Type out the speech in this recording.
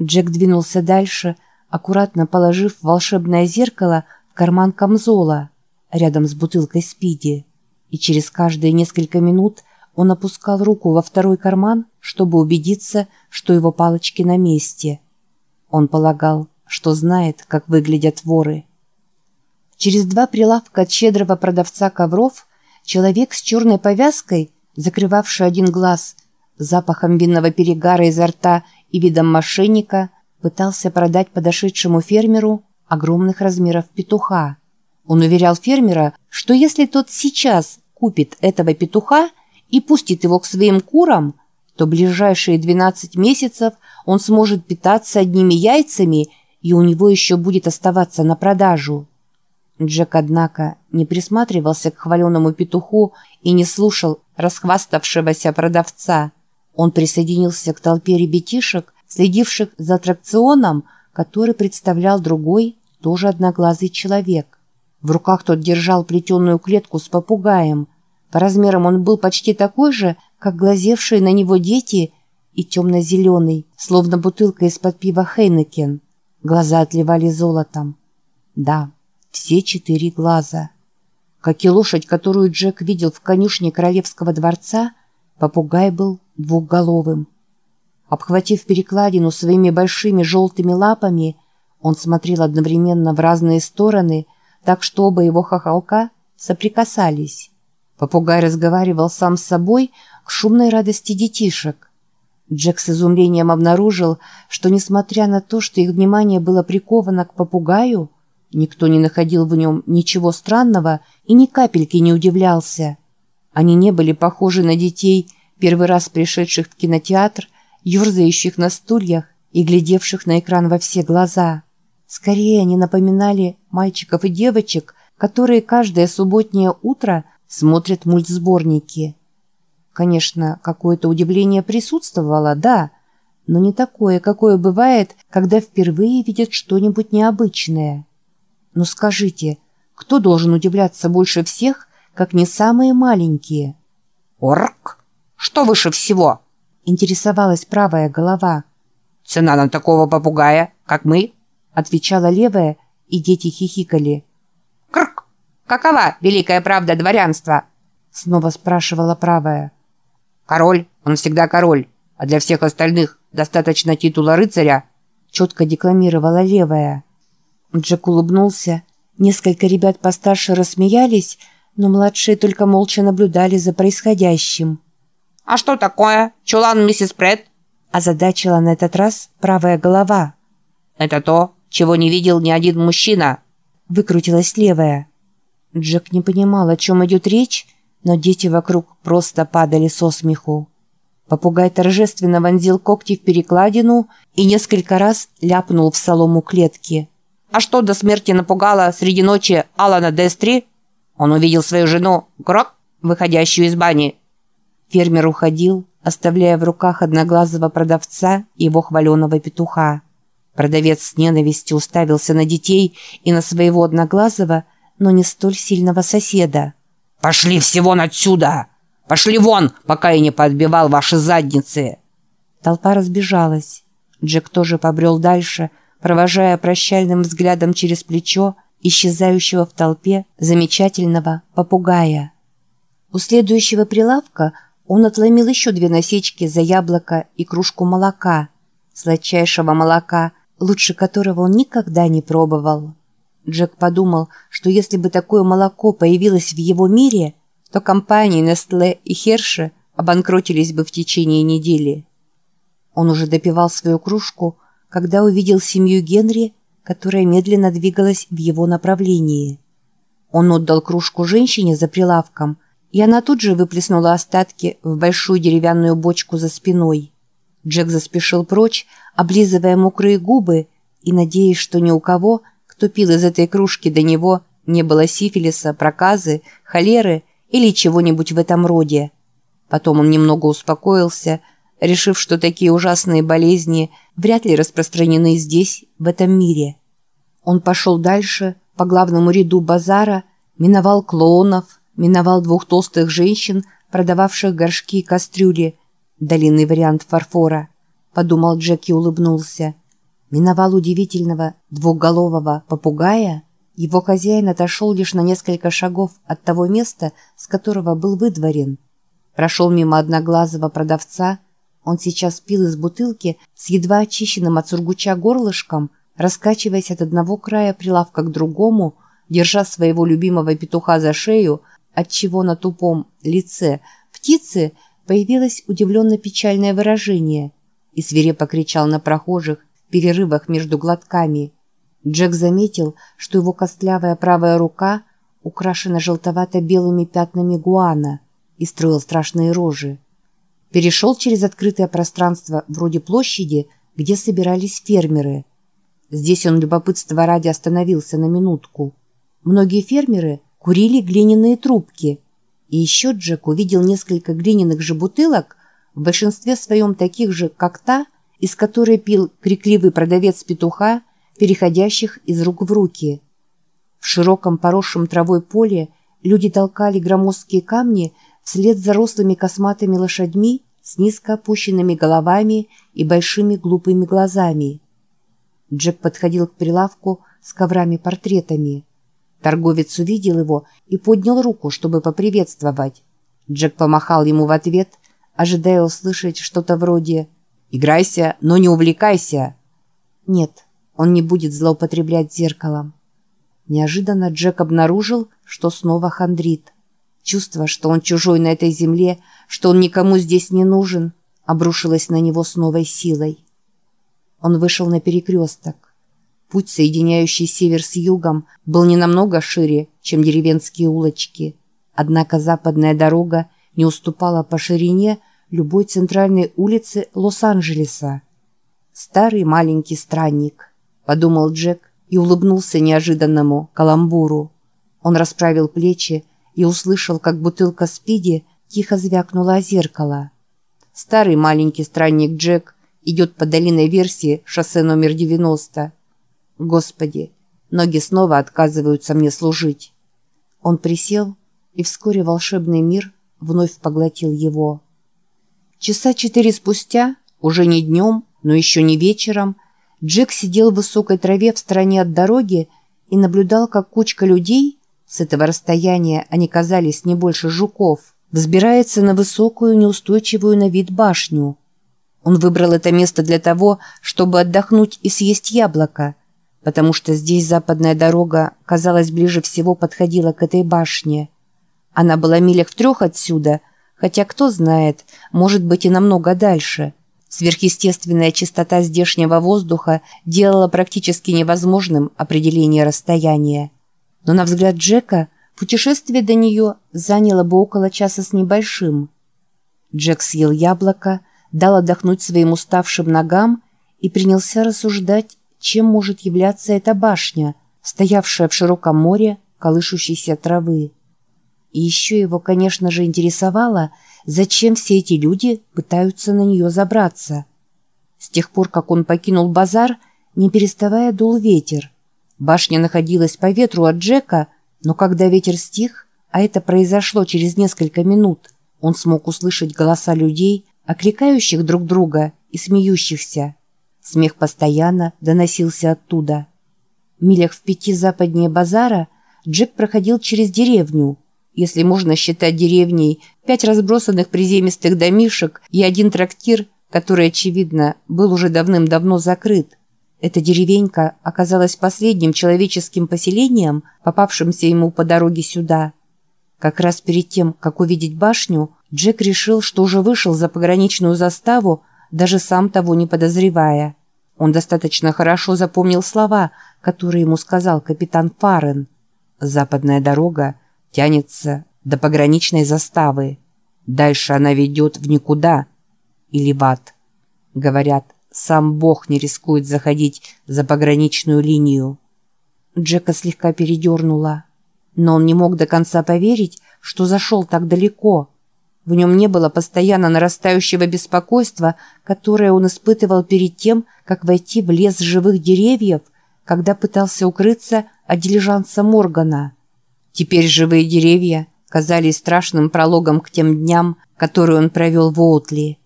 Джек двинулся дальше, аккуратно положив волшебное зеркало в карман камзола рядом с бутылкой спиди. И через каждые несколько минут он опускал руку во второй карман, чтобы убедиться, что его палочки на месте. Он полагал, что знает, как выглядят воры. Через два прилавка от щедрого продавца ковров человек с черной повязкой, закрывавший один глаз, запахом винного перегара изо рта и видом мошенника, пытался продать подошедшему фермеру огромных размеров петуха. Он уверял фермера, что если тот сейчас купит этого петуха и пустит его к своим курам, то ближайшие 12 месяцев он сможет питаться одними яйцами и у него еще будет оставаться на продажу. Джек, однако, не присматривался к хваленому петуху и не слушал расхваставшегося продавца. Он присоединился к толпе ребятишек, следивших за аттракционом, который представлял другой, тоже одноглазый человек. В руках тот держал плетеную клетку с попугаем. По размерам он был почти такой же, как глазевшие на него дети, и темно-зеленый, словно бутылка из-под пива Хейнекен. Глаза отливали золотом. Да, все четыре глаза. Как и лошадь, которую Джек видел в конюшне королевского дворца, попугай был двухголовым. Обхватив перекладину своими большими желтыми лапами, он смотрел одновременно в разные стороны, так что оба его хохолка соприкасались. Попугай разговаривал сам с собой к шумной радости детишек. Джек с изумлением обнаружил, что, несмотря на то, что их внимание было приковано к попугаю, никто не находил в нем ничего странного и ни капельки не удивлялся. Они не были похожи на детей, первый раз пришедших в кинотеатр, ерзающих на стульях и глядевших на экран во все глаза. Скорее они напоминали мальчиков и девочек, которые каждое субботнее утро смотрят мультсборники. Конечно, какое-то удивление присутствовало, да, но не такое, какое бывает, когда впервые видят что-нибудь необычное. Но скажите, кто должен удивляться больше всех, как не самые маленькие? «Орк! Что выше всего?» — интересовалась правая голова. «Цена на такого попугая, как мы?» — отвечала левая, и дети хихикали. «Крк! Какова великая правда дворянства?» — снова спрашивала правая. Король, он всегда король, а для всех остальных достаточно титула рыцаря, четко декламировала левая. Джек улыбнулся. Несколько ребят постарше рассмеялись, но младшие только молча наблюдали за происходящим. «А что такое? Чулан миссис Прэтт?» Озадачила на этот раз правая голова. «Это то, чего не видел ни один мужчина», выкрутилась левая. Джек не понимал, о чем идет речь, но дети вокруг просто падали со смеху. Попугай торжественно вонзил когти в перекладину и несколько раз ляпнул в солому клетки. «А что до смерти напугало среди ночи Алана Дестри? Он увидел свою жену, Грок, выходящую из бани». Фермер уходил, оставляя в руках одноглазого продавца его хваленого петуха. Продавец с ненавистью уставился на детей и на своего одноглазого, но не столь сильного соседа. «Пошли все вон отсюда! Пошли вон, пока я не подбивал ваши задницы!» Толпа разбежалась. Джек тоже побрел дальше, провожая прощальным взглядом через плечо исчезающего в толпе замечательного попугая. У следующего прилавка он отломил еще две насечки за яблоко и кружку молока, сладчайшего молока, лучше которого он никогда не пробовал. Джек подумал, что если бы такое молоко появилось в его мире, то компании Nestle и Hershey обанкротились бы в течение недели. Он уже допивал свою кружку, когда увидел семью Генри, которая медленно двигалась в его направлении. Он отдал кружку женщине за прилавком, и она тут же выплеснула остатки в большую деревянную бочку за спиной. Джек заспешил прочь, облизывая мокрые губы и надеясь, что ни у кого – кто пил из этой кружки до него, не было сифилиса, проказы, холеры или чего-нибудь в этом роде. Потом он немного успокоился, решив, что такие ужасные болезни вряд ли распространены здесь, в этом мире. Он пошел дальше, по главному ряду базара, миновал клоунов, миновал двух толстых женщин, продававших горшки и кастрюли, долинный вариант фарфора. Подумал Джек и улыбнулся – миновал удивительного двухголового попугая, его хозяин отошел лишь на несколько шагов от того места, с которого был выдворен. Прошел мимо одноглазого продавца, он сейчас пил из бутылки с едва очищенным от сургуча горлышком, раскачиваясь от одного края прилавка к другому, держа своего любимого петуха за шею, отчего на тупом лице птицы появилось удивленно-печальное выражение и свирепо кричал на прохожих в перерывах между глотками. Джек заметил, что его костлявая правая рука украшена желтовато-белыми пятнами гуана и строил страшные рожи. Перешел через открытое пространство вроде площади, где собирались фермеры. Здесь он любопытство ради остановился на минутку. Многие фермеры курили глиняные трубки – и еще Джек увидел несколько глиняных же бутылок, в большинстве своем таких же, как та, из которой пил крикливый продавец петуха, переходящих из рук в руки. В широком поросшем травой поле люди толкали громоздкие камни вслед за рослыми косматыми лошадьми с низко опущенными головами и большими глупыми глазами. Джек подходил к прилавку с коврами-портретами. Торговец увидел его и поднял руку, чтобы поприветствовать. Джек помахал ему в ответ, ожидая услышать что-то вроде «Играйся, но не увлекайся». Нет, он не будет злоупотреблять зеркалом. Неожиданно Джек обнаружил, что снова хандрит. Чувство, что он чужой на этой земле, что он никому здесь не нужен, обрушилось на него с новой силой. Он вышел на перекресток. Путь, соединяющий север с югом, был не намного шире, чем деревенские улочки. Однако западная дорога не уступала по ширине любой центральной улице Лос-Анджелеса. «Старый маленький странник», — подумал Джек и улыбнулся неожиданному каламбуру. Он расправил плечи и услышал, как бутылка спиди тихо звякнула о зеркало. Старый маленький странник Джек идет по долиной версии шоссе номер 90. Господи, ноги снова отказываются мне служить. Он присел, и вскоре волшебный мир вновь поглотил его. Часа четыре спустя, уже не днем, но еще не вечером, Джек сидел в высокой траве в стороне от дороги и наблюдал, как кучка людей, с этого расстояния они казались не больше жуков, взбирается на высокую, неустойчивую на вид башню. Он выбрал это место для того, чтобы отдохнуть и съесть яблоко – потому что здесь западная дорога, казалось, ближе всего подходила к этой башне. Она была милях в трех отсюда, хотя, кто знает, может быть и намного дальше. Сверхъестественная чистота здешнего воздуха делала практически невозможным определение расстояния. Но на взгляд Джека путешествие до нее заняло бы около часа с небольшим. Джек съел яблоко, дал отдохнуть своим уставшим ногам и принялся рассуждать чем может являться эта башня, стоявшая в широком море колышущейся травы. И еще его, конечно же, интересовало, зачем все эти люди пытаются на нее забраться. С тех пор, как он покинул базар, не переставая дул ветер. Башня находилась по ветру от Джека, но когда ветер стих, а это произошло через несколько минут, он смог услышать голоса людей, окликающих друг друга и смеющихся. Смех постоянно доносился оттуда. В милях в пяти западнее базара Джек проходил через деревню, если можно считать деревней, пять разбросанных приземистых домишек и один трактир, который, очевидно, был уже давным-давно закрыт. Эта деревенька оказалась последним человеческим поселением, попавшимся ему по дороге сюда. Как раз перед тем, как увидеть башню, Джек решил, что уже вышел за пограничную заставу, даже сам того не подозревая. Он достаточно хорошо запомнил слова, которые ему сказал капитан Фарен. «Западная дорога тянется до пограничной заставы. Дальше она ведет в никуда или в ад. Говорят, сам Бог не рискует заходить за пограничную линию». Джека слегка передернула, но он не мог до конца поверить, что зашел так далеко – в нем не было постоянно нарастающего беспокойства, которое он испытывал перед тем, как войти в лес живых деревьев, когда пытался укрыться от дилижанса Моргана. Теперь живые деревья казались страшным прологом к тем дням, которые он провел в Оутли.